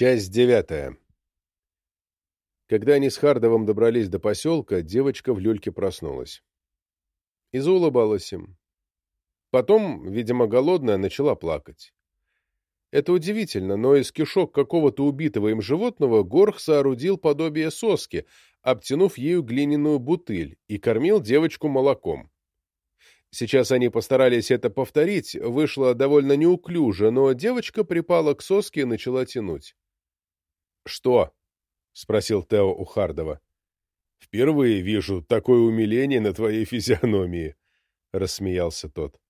Часть девятая. Когда они с Хардовым добрались до поселка, девочка в люльке проснулась. И заулыбалась им. Потом, видимо, голодная, начала плакать. Это удивительно, но из кишок какого-то убитого им животного Горх соорудил подобие соски, обтянув ею глиняную бутыль, и кормил девочку молоком. Сейчас они постарались это повторить, вышло довольно неуклюже, но девочка припала к соске и начала тянуть. «Что?» — спросил Тео у Хардова. «Впервые вижу такое умиление на твоей физиономии», — рассмеялся тот.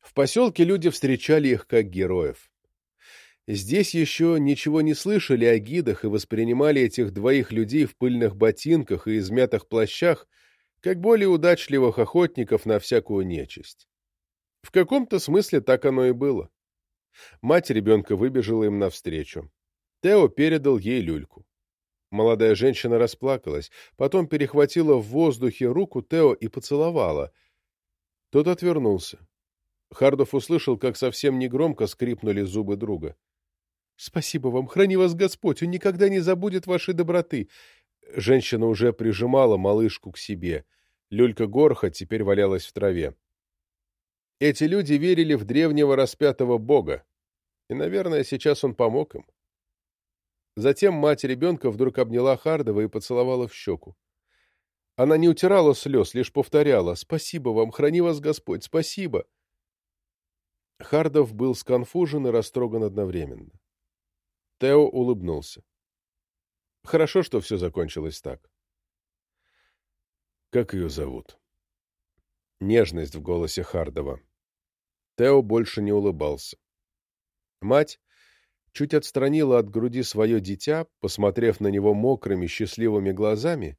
В поселке люди встречали их как героев. Здесь еще ничего не слышали о гидах и воспринимали этих двоих людей в пыльных ботинках и измятых плащах как более удачливых охотников на всякую нечисть. В каком-то смысле так оно и было. Мать ребенка выбежала им навстречу. Тео передал ей люльку. Молодая женщина расплакалась, потом перехватила в воздухе руку Тео и поцеловала. Тот отвернулся. Хардов услышал, как совсем негромко скрипнули зубы друга. — Спасибо вам, храни вас Господь, он никогда не забудет вашей доброты. Женщина уже прижимала малышку к себе. Люлька Горха теперь валялась в траве. Эти люди верили в древнего распятого бога, и, наверное, сейчас он помог им. Затем мать ребенка вдруг обняла Хардова и поцеловала в щеку. Она не утирала слез, лишь повторяла «Спасибо вам, храни вас Господь, спасибо!» Хардов был сконфужен и растроган одновременно. Тео улыбнулся. Хорошо, что все закончилось так. Как ее зовут? Нежность в голосе Хардова. Тео больше не улыбался. Мать чуть отстранила от груди свое дитя, посмотрев на него мокрыми, счастливыми глазами,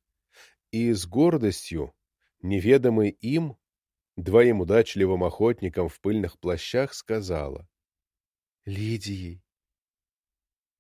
и с гордостью, неведомой им, двоим удачливым охотникам в пыльных плащах, сказала. — Лидией.